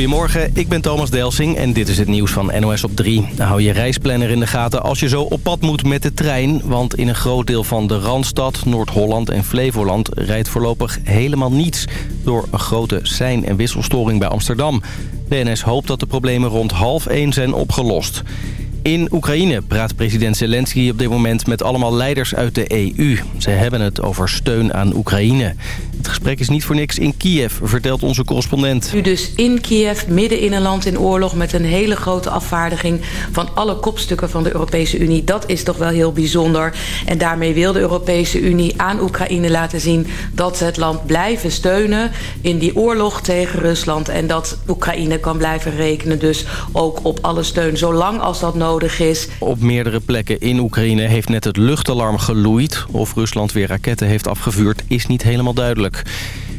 Goedemorgen, ik ben Thomas Delsing en dit is het nieuws van NOS op 3. Hou je reisplanner in de gaten als je zo op pad moet met de trein. Want in een groot deel van de Randstad, Noord-Holland en Flevoland... rijdt voorlopig helemaal niets door een grote sein- en wisselstoring bij Amsterdam. De NS hoopt dat de problemen rond half 1 zijn opgelost. In Oekraïne praat president Zelensky op dit moment met allemaal leiders uit de EU. Ze hebben het over steun aan Oekraïne. Het gesprek is niet voor niks in Kiev, vertelt onze correspondent. Nu dus in Kiev, midden in een land in oorlog... met een hele grote afvaardiging van alle kopstukken van de Europese Unie. Dat is toch wel heel bijzonder. En daarmee wil de Europese Unie aan Oekraïne laten zien... dat ze het land blijven steunen in die oorlog tegen Rusland... en dat Oekraïne kan blijven rekenen dus ook op alle steun... zolang als dat nodig is. Op meerdere plekken in Oekraïne heeft net het luchtalarm geloeid. Of Rusland weer raketten heeft afgevuurd is niet helemaal duidelijk.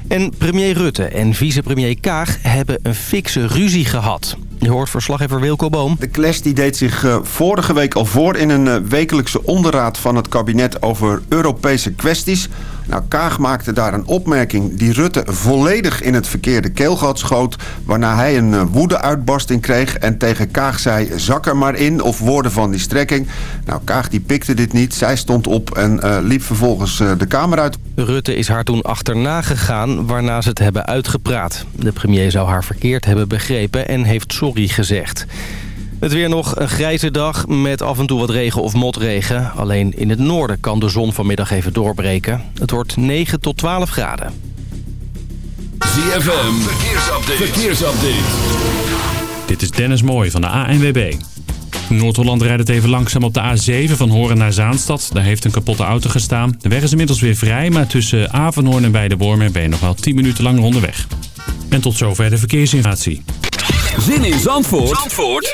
En premier Rutte en vicepremier Kaag hebben een fikse ruzie gehad. Je hoort verslaggever Wilco Boom. De clash die deed zich uh, vorige week al voor in een uh, wekelijkse onderraad van het kabinet over Europese kwesties. Nou, Kaag maakte daar een opmerking die Rutte volledig in het verkeerde keelgat schoot... waarna hij een uh, woede-uitbarsting kreeg en tegen Kaag zei... zak er maar in of woorden van die strekking. Nou, Kaag die pikte dit niet. Zij stond op en uh, liep vervolgens uh, de kamer uit. Rutte is haar toen achterna gegaan, waarna ze het hebben uitgepraat. De premier zou haar verkeerd hebben begrepen en heeft sorry gezegd. Het weer nog een grijze dag met af en toe wat regen of motregen. Alleen in het noorden kan de zon vanmiddag even doorbreken. Het wordt 9 tot 12 graden. ZFM, verkeersupdate. verkeersupdate. Dit is Dennis Mooij van de ANWB. Noord-Holland rijdt het even langzaam op de A7 van Horen naar Zaanstad. Daar heeft een kapotte auto gestaan. De weg is inmiddels weer vrij, maar tussen Avanhoorn en Weidewormen ben je nog wel 10 minuten lang onderweg. En tot zover de verkeersinformatie. Zin in Zandvoort, Zandvoort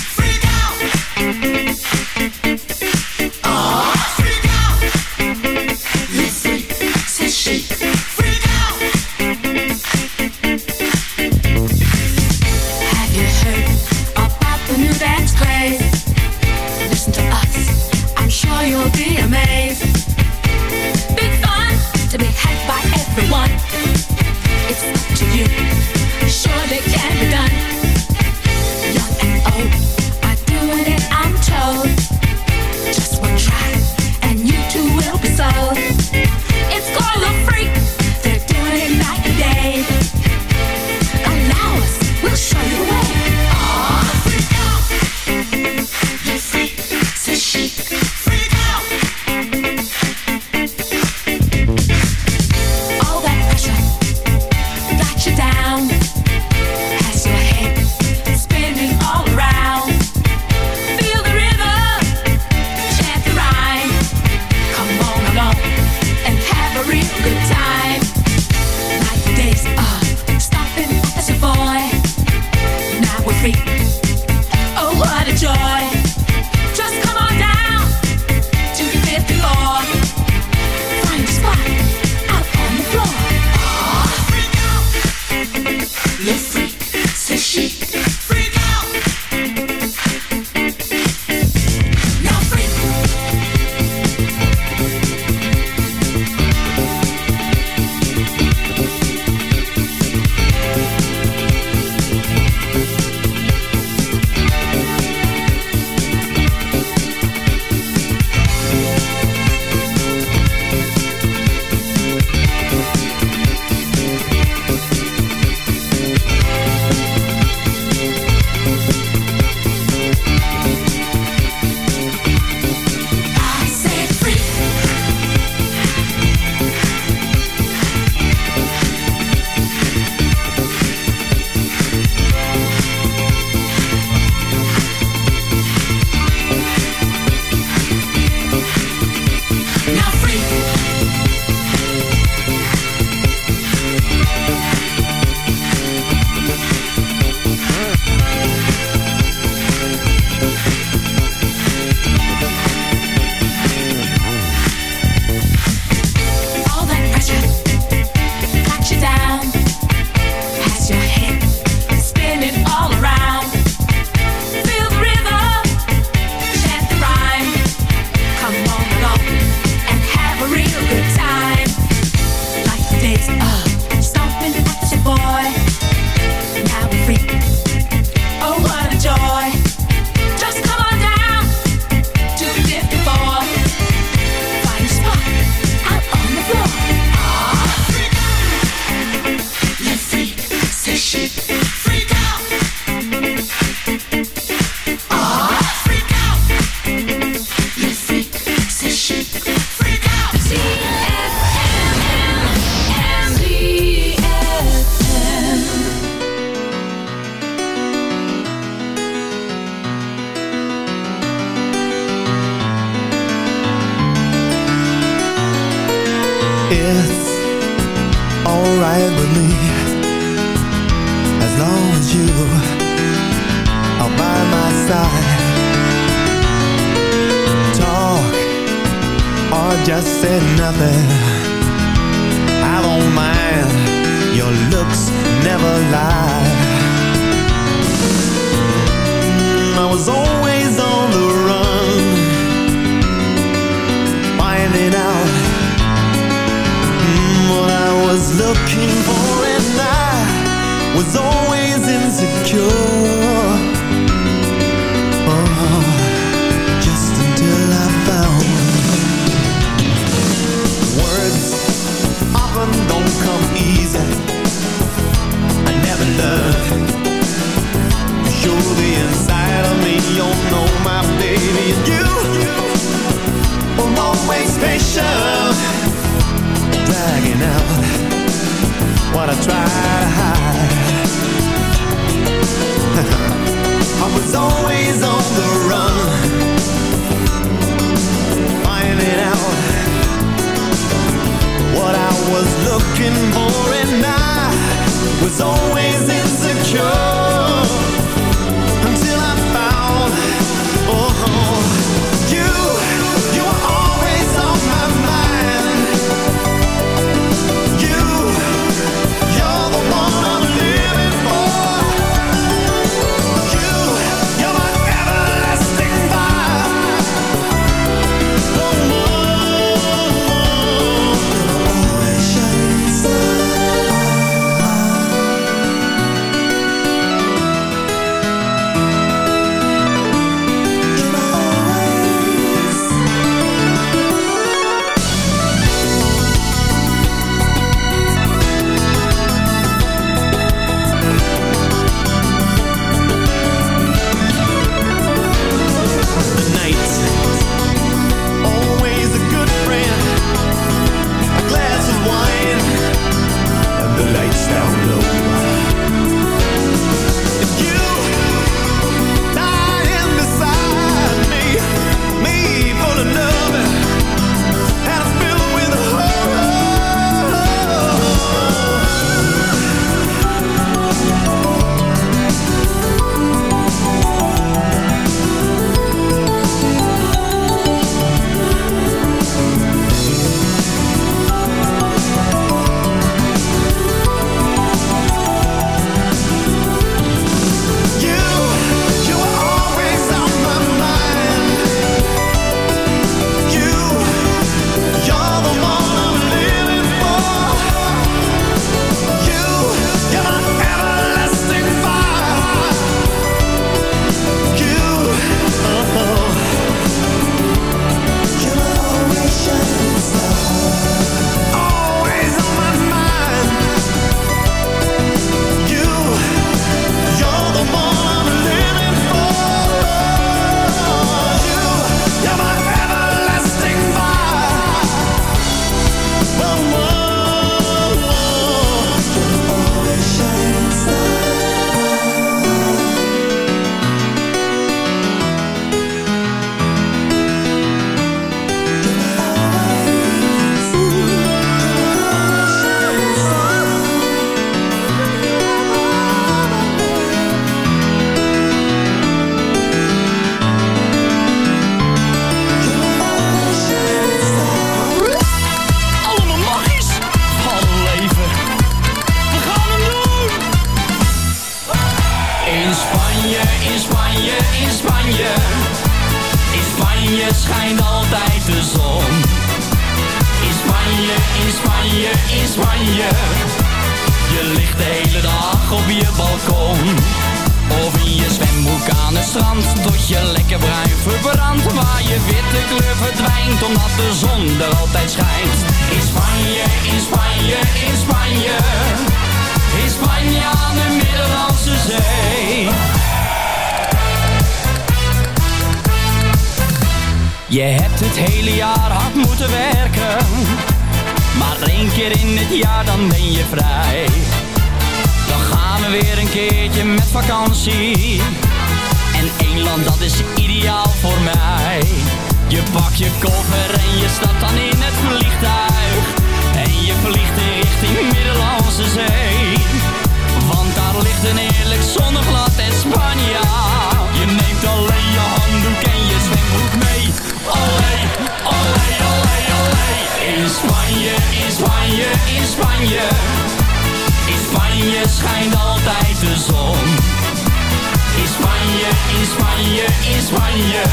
in Spanje.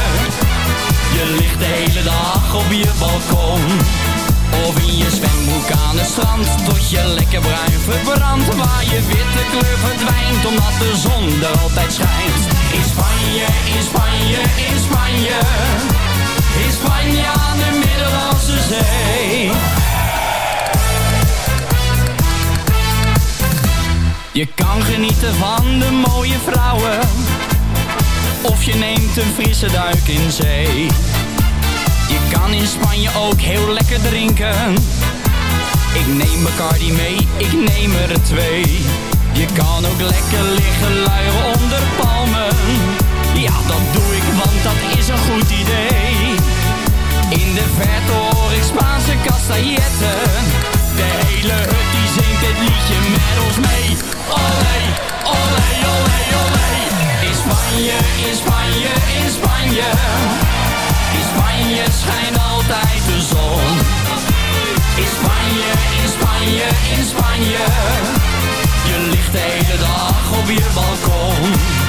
Je ligt de hele dag op je balkon. Of in je zwembroek aan het strand Tot je lekker bruin verbrandt. Waar je witte kleur verdwijnt Omdat de zon er altijd schijnt. In Spanje, in Spanje, in Spanje. In Spanje aan de Middellandse Zee. Je kan genieten van de mooie vrouwen Of je neemt een frisse duik in zee. Je kan in Spanje ook heel lekker drinken. Ik neem Bacardi mee, ik neem er twee. Je kan ook lekker liggen luieren onder palmen. Ja, dat doe ik, want dat is een goed idee. In de verte hoor ik Spaanse castailletten. De hele hut die zingt het liedje met ons mee. Olé, olé, olé, olé Spanje, in Spanje, in Spanje. In Spanje schijnt altijd de zon. In Spanje, in Spanje, in Spanje. Je ligt de hele dag op je balkon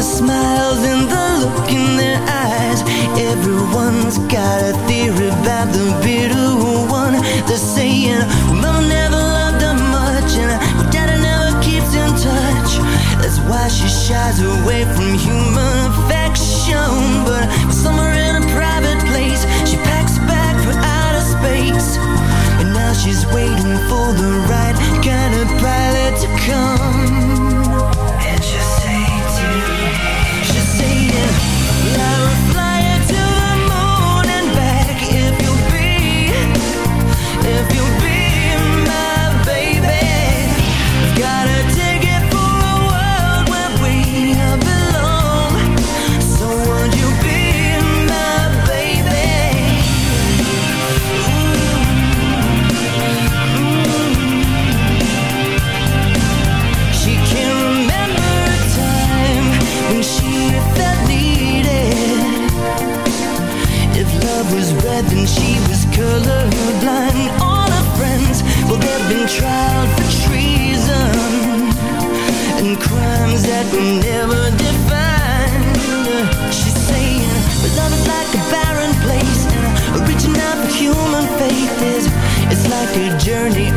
The smiles and the look in their eyes. Everyone's got a theory about the bitter one. They're saying, Mama never loved her much, and daddy never keeps in touch. That's why she shies away from human journey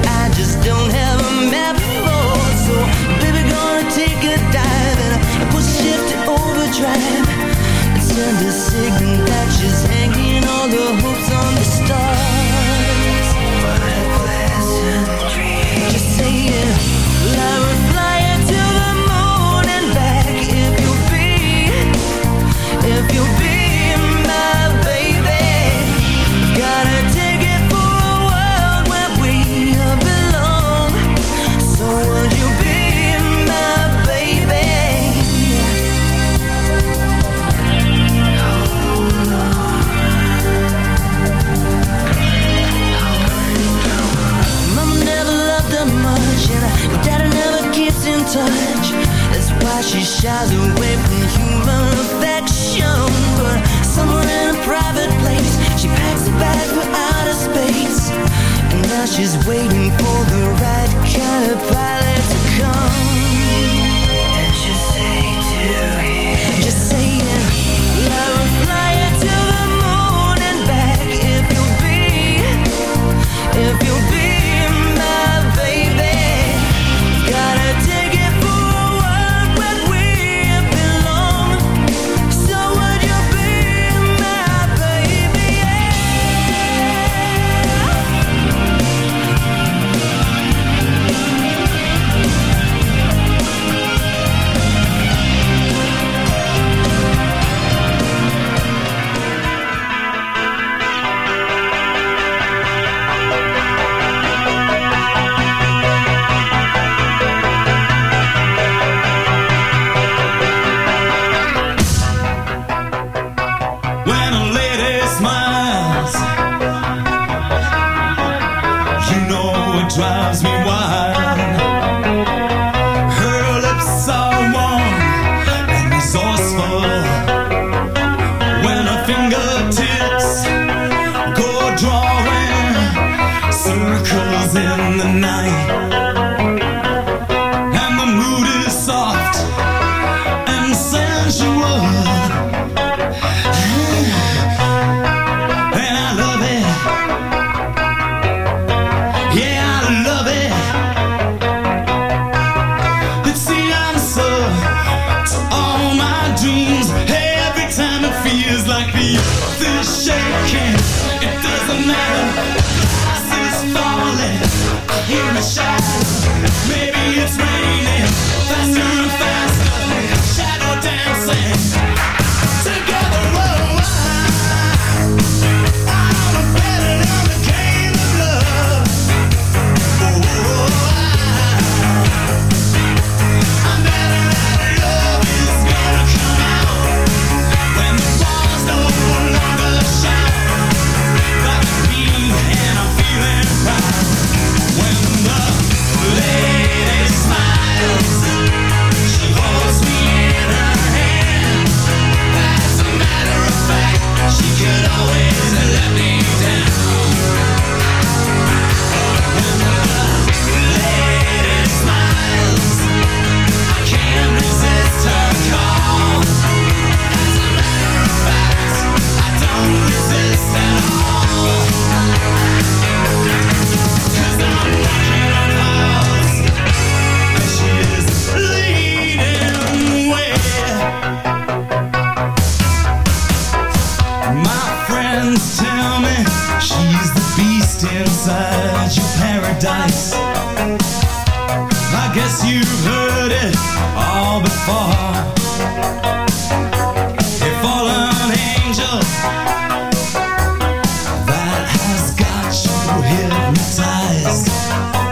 hypnotized.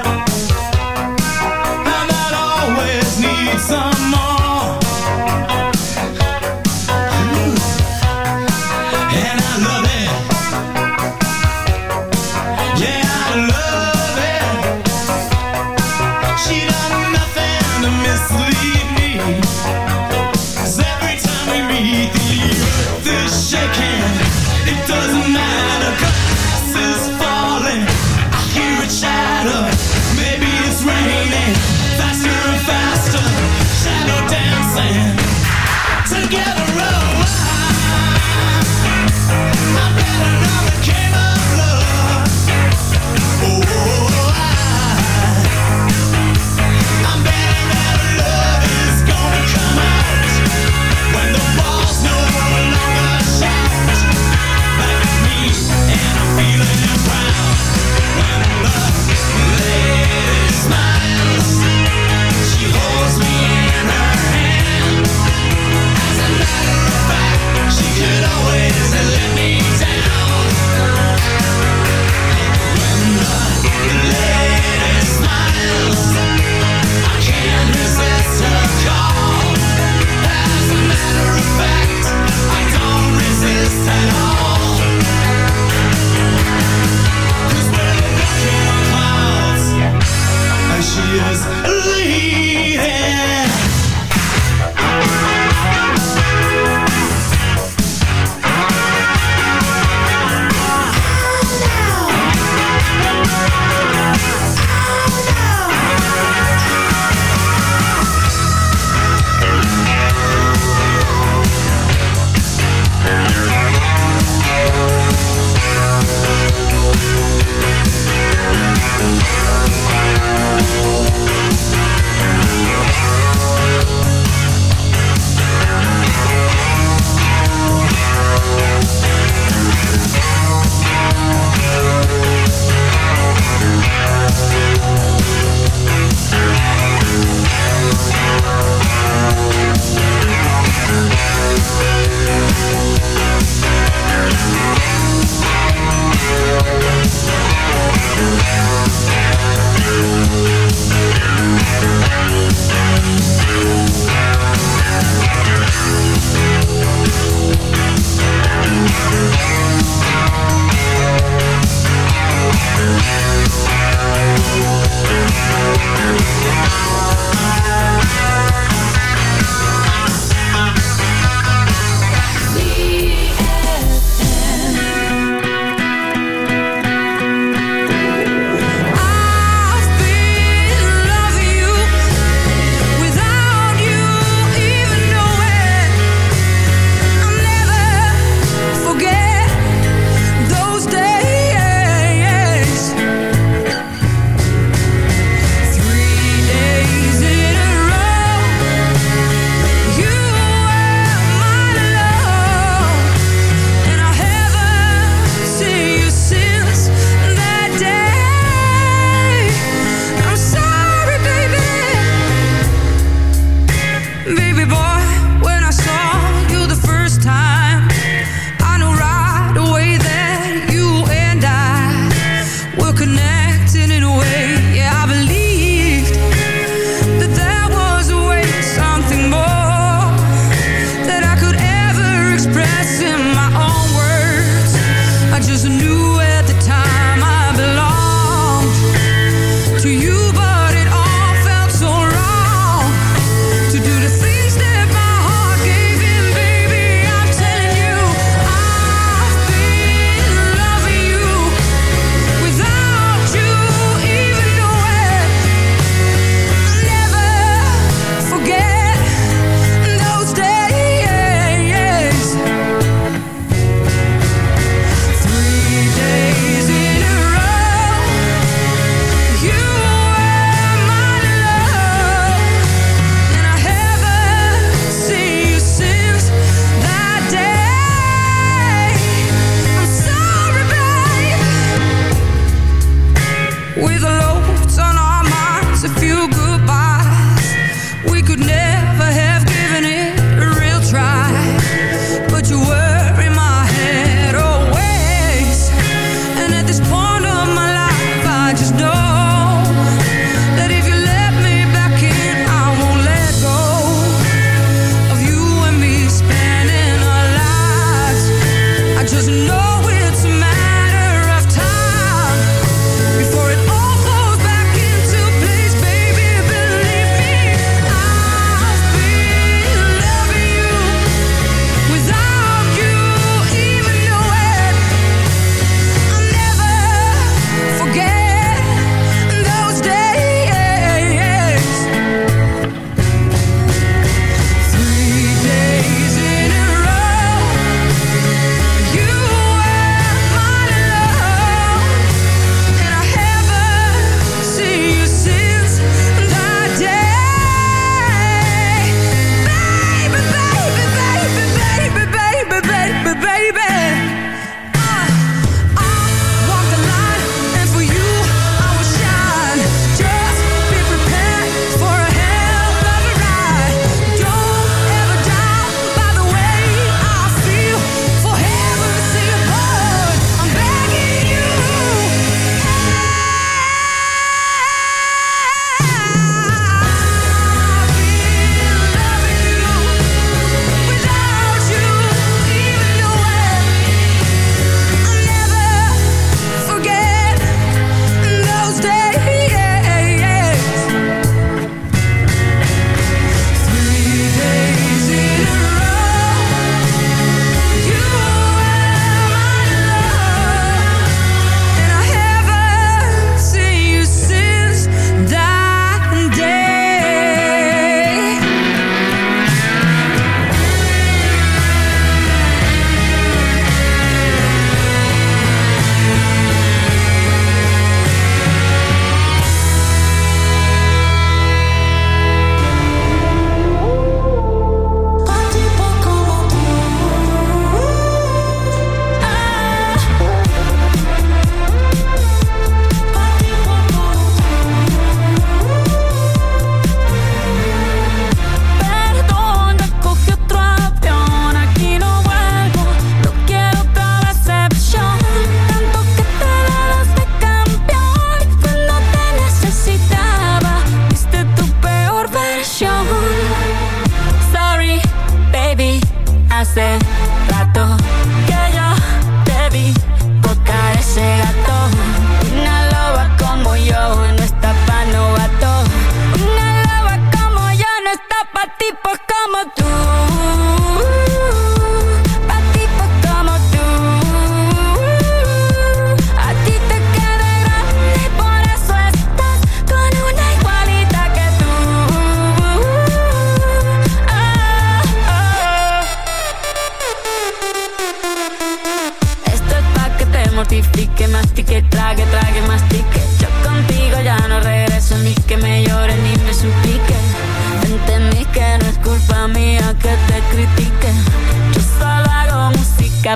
said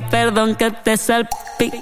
perdón que te salpique.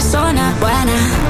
persona buena.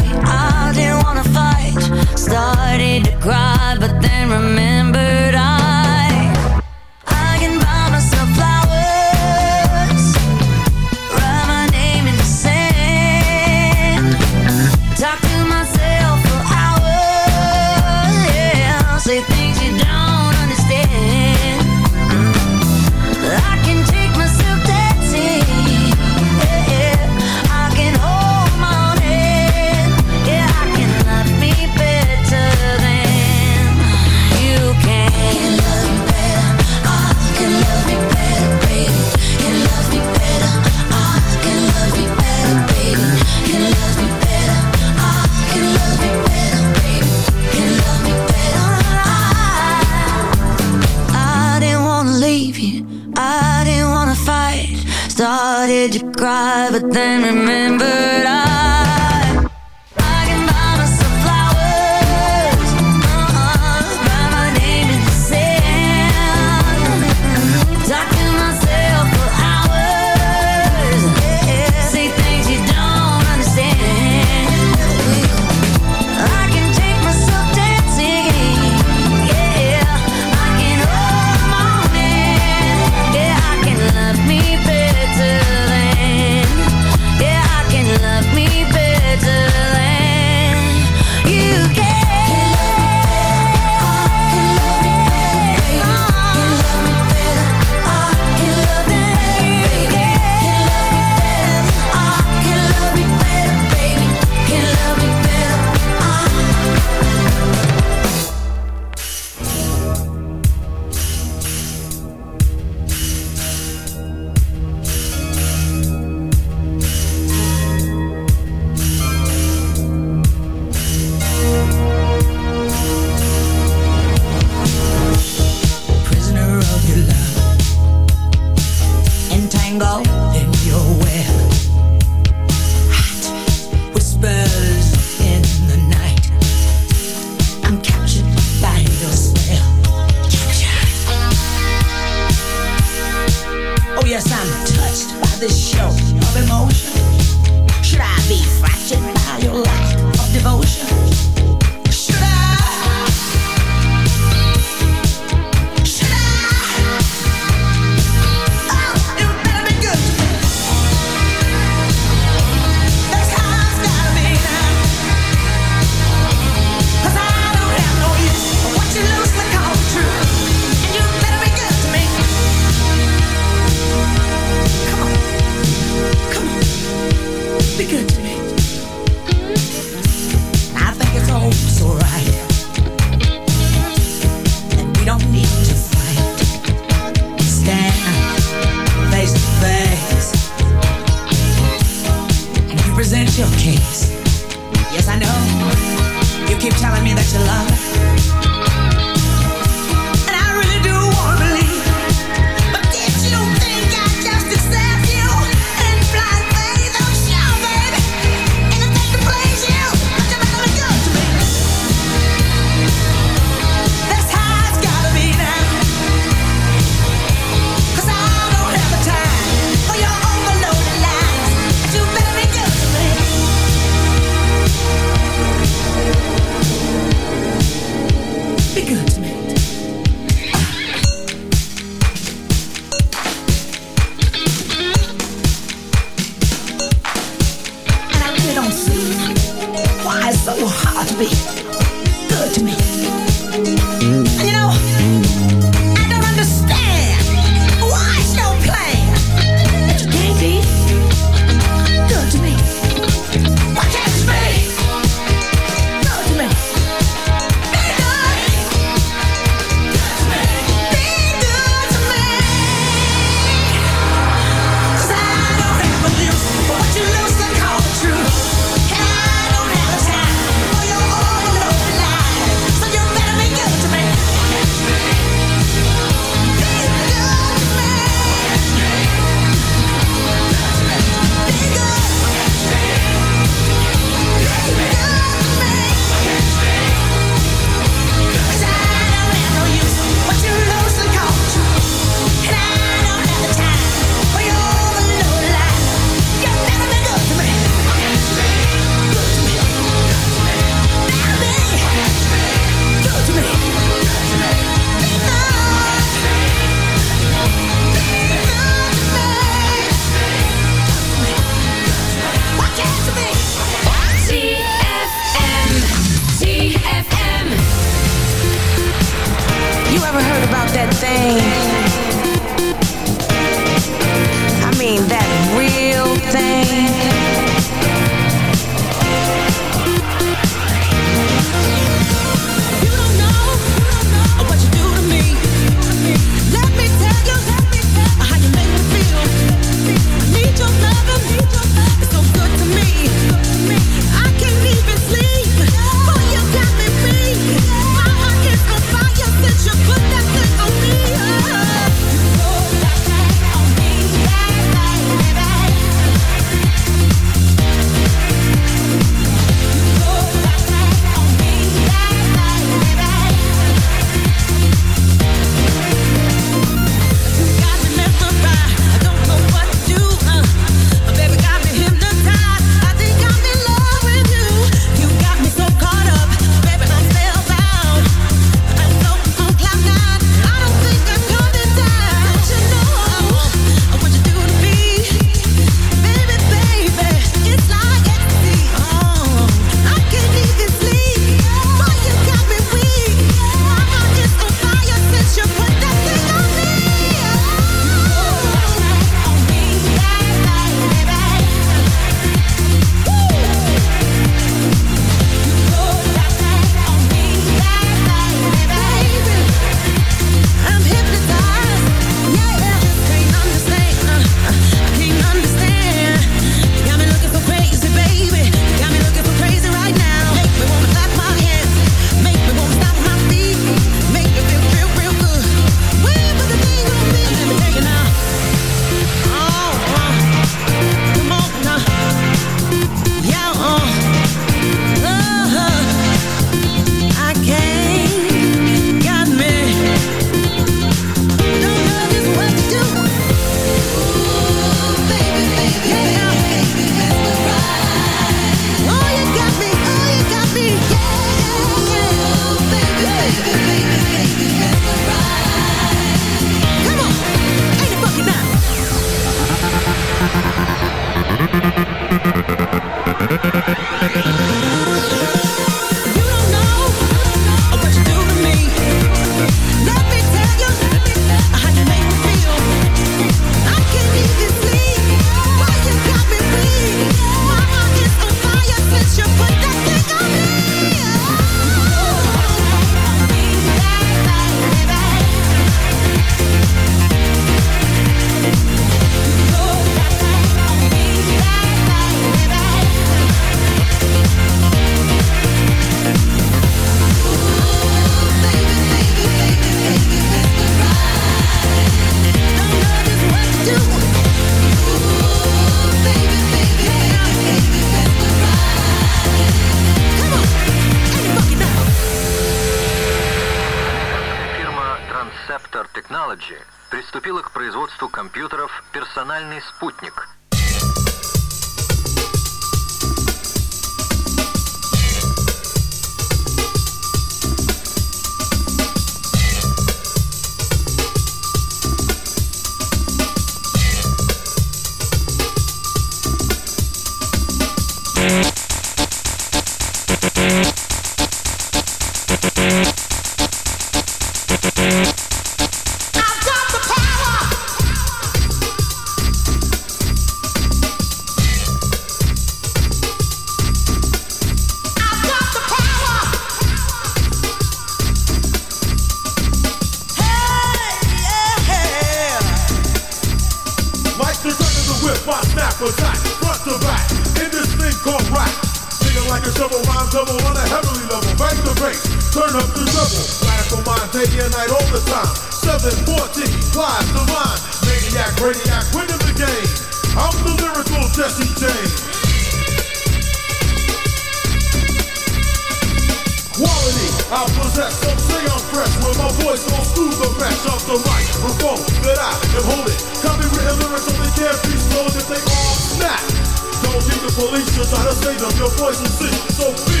police just try to save up Your voice is sick, so be,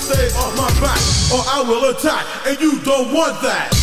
stay off my back, or I will attack, and you don't want that.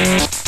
Bye.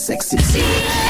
sexy.